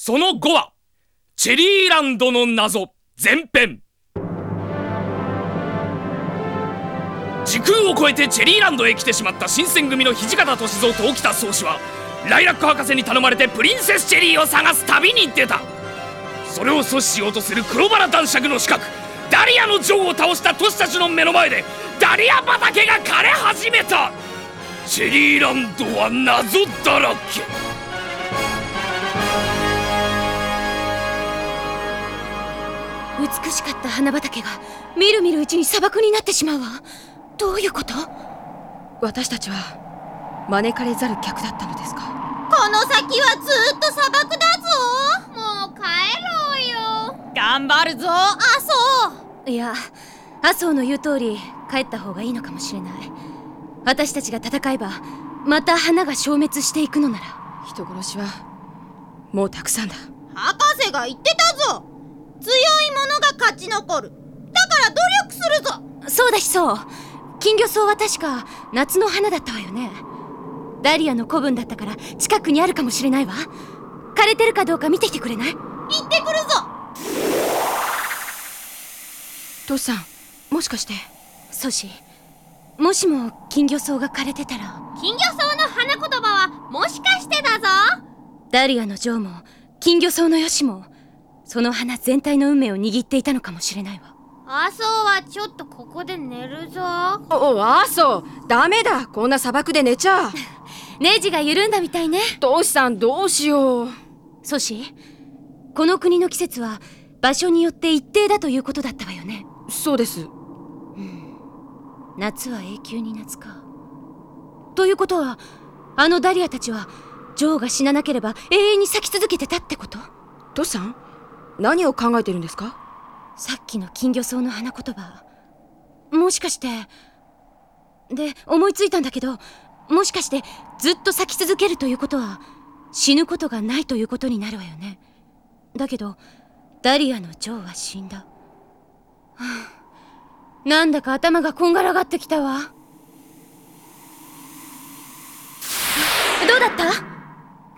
その5はチェリーランドの謎前編。時空を超えてチェリーランドへ来てしまった新選組の土方歳三と沖田総司はライラック博士に頼まれてプリンセスチェリーを探す旅に出た。それを阻止しようとする黒バラ男爵の刺客ダリアの女王を倒した都市たちの目の前でダリア畑が枯れ始めた。チェリーランドは謎だらけ。た花畑がみるみるうちに砂漠になってしまうわ。どういうこと？私たちは招かれざる客だったのですか？この先はずっと砂漠だぞ。もう帰ろうよ。頑張るぞ。あそう。いや麻生の言う通り帰った方がいいのかもしれない。私たちが戦えばまた花が消滅していくのなら。人殺しはもうたくさんだ。博士が言ってたぞ強い者が勝ち残る。だから努力するぞ。そうだしそう。金魚草は確か夏の花だったわよね。ダリアの古文だったから近くにあるかもしれないわ。枯れてるかどうか見てきてくれない？行ってくるぞ。トシさんもしかして。ソシもしも金魚草が枯れてたら。金魚草の花言葉はもしかしてだぞ。ダリアのジョーも金魚草のヨシもその花全体の運命を握っていたのかもしれないわ。麻生はちょっとここで寝るぞ。おおあそうダメだ。こんな砂漠で寝ちゃ ネジが緩んだみたいね。トシさんどうしよう。ソシこの国の季節は場所によって一定だということだったわよね。そうです。夏は永久に夏か。ということはあのダリアたちはジョーが死ななければ永遠に咲き続けてたってこと？トシさん？何を考えてるんですか？さっきの金魚草の花言葉。もしかしてで思いついたんだけどもしかしてずっと咲き続けるということは死ぬことがないということになるわよね。だけどダリアのジョーは死んだ、はあ。なんだか頭がこんがらがってきたわ。どうだった？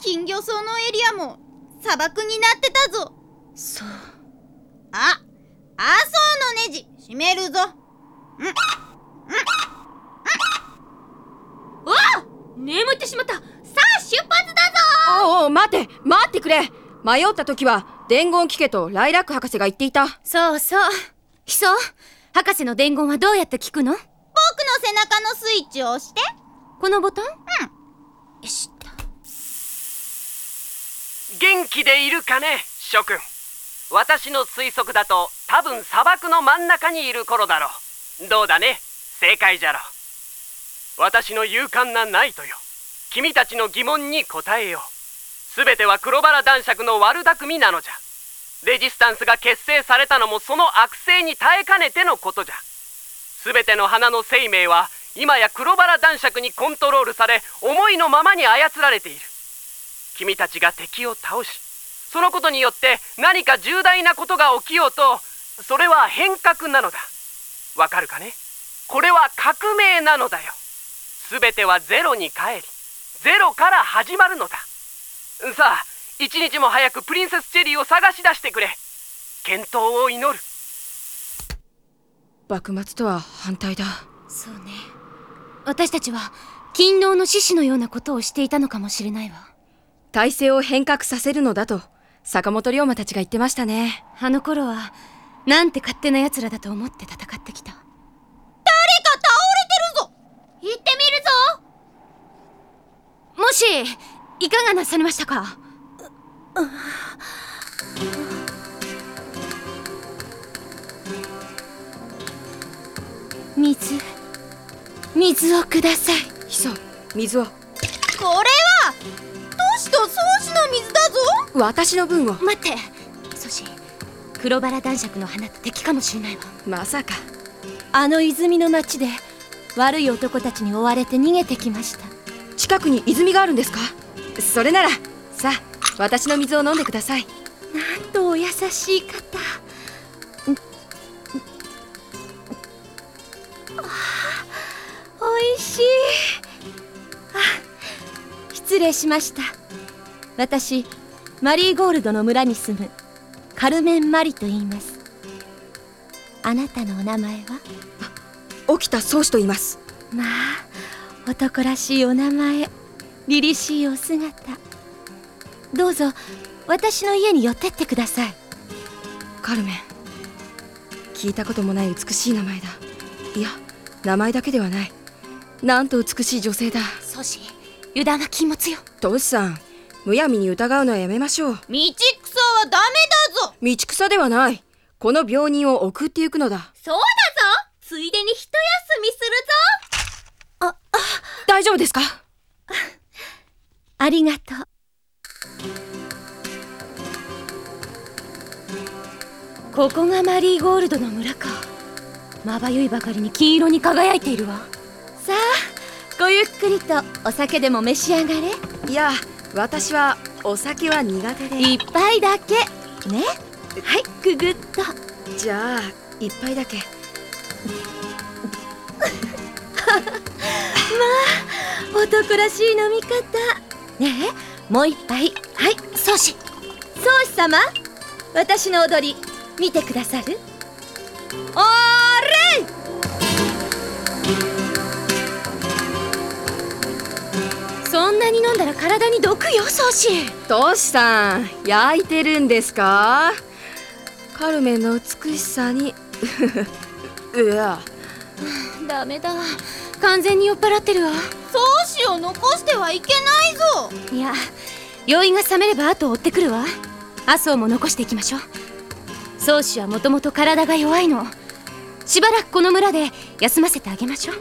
金魚草のエリアも砂漠になってたぞそう。あ麻生のネジ閉めるぞ。うん。うん。わあ眠ってしまった。さあ出発だぞ。おうおう待って待ってくれ。迷った時は伝言聞けとライラック博士が言っていた。そうそう。ヒソ博士の伝言はどうやって聞くの？僕の背中のスイッチを押して。このボタン？うん。よしっと。元気でいるかね諸君私の推測だと多分砂漠の真ん中にいる頃だろう。どうだね？正解じゃろ。私の勇敢なナイトよ。君たちの疑問に答えよう。全ては黒バラ男爵の悪巧みなのじゃ。レジスタンスが結成されたのもその悪性に耐えかねてのことじゃ。全ての花の生命は今や黒バラ男爵にコントロールされ思いのままに操られている。君たちが敵を倒しそのことによって何か重大なことが起きようとそれは変革なのだ。わかるかね？これは革命なのだよ。全てはゼロに帰りゼロから始まるのだ。さあ一日も早くプリンセスチェリーを探し出してくれ。健闘を祈る。幕末とは反対だ。そうね。私たちは勤労の獅子のようなことをしていたのかもしれないわ。体制を変革させるのだと坂本龍馬たちが言ってましたね。あの頃はなんて勝手な奴らだと思って戦ってきた。誰か倒れてるぞ。行ってみるぞ。もしいかがなされましたか？水。水をください。ヒソ水をこれ私の分を。待って。ソシ黒バラ男爵の花と敵かもしれないわ。まさか。あの泉の町で悪い男たちに追われて逃げてきました。近くに泉があるんですか？それならさあ私の水を飲んでください。なんとお優しい方。おいしい。あ失礼しました。私マリーゴールドの村に住むカルメン・マリと言います。あなたのお名前は？沖田宗師と言います。まあ男らしいお名前凛々しいお姿。どうぞ私の家に寄ってってください。カルメン聞いたこともない美しい名前だ。いや名前だけではない。なんと美しい女性だ。宗師油断は禁物よ。トシさんむやみに疑うのはやめましょう。道草はダメだぞ。道草ではない。この病人を送ってゆくのだ。そうだぞ。ついでに一休みするぞ。大丈夫ですか？ありがとう。ここがマリーゴールドの村か。まばゆいばかりに金色に輝いているわ。さあごゆっくりとお酒でも召し上がれ。いや私はお酒は苦手で。一杯だけ。ね？はい。ぐぐっと。じゃあ一杯だけ。男らしい飲み方。ねえ？もう一杯。はい。宗師宗師様私の踊り見てくださる？おーなに飲んだら体に毒よ宗師トシさん焼いてるんですか？カルメンの美しさに。うわ。ダメだ。完全に酔っ払ってるわ。宗師を残してはいけないぞ。いや酔いが覚めれば後を追ってくるわ。麻生も残していきましょう。宗師はもともと体が弱いの。しばらくこの村で休ませてあげましょう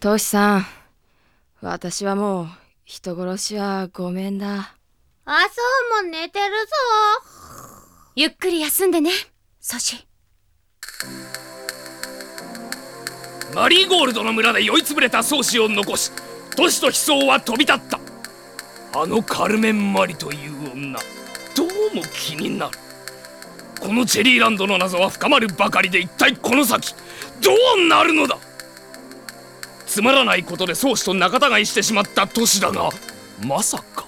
トシさん私はもう人殺しはごめんだ。麻生も寝てるぞ。ゆっくり休んでね。宗師マリーゴールドの村で酔いつぶれた宗師を残し都市と悲壮は飛び立った。あのカルメン・マリという女。どうも気になる。このチェリーランドの謎は深まるばかりで一体この先どうなるのだつまらないことで宗師と仲違いしてしまった都市だがまさか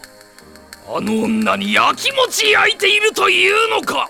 あの女にやきもち焼いているというのか。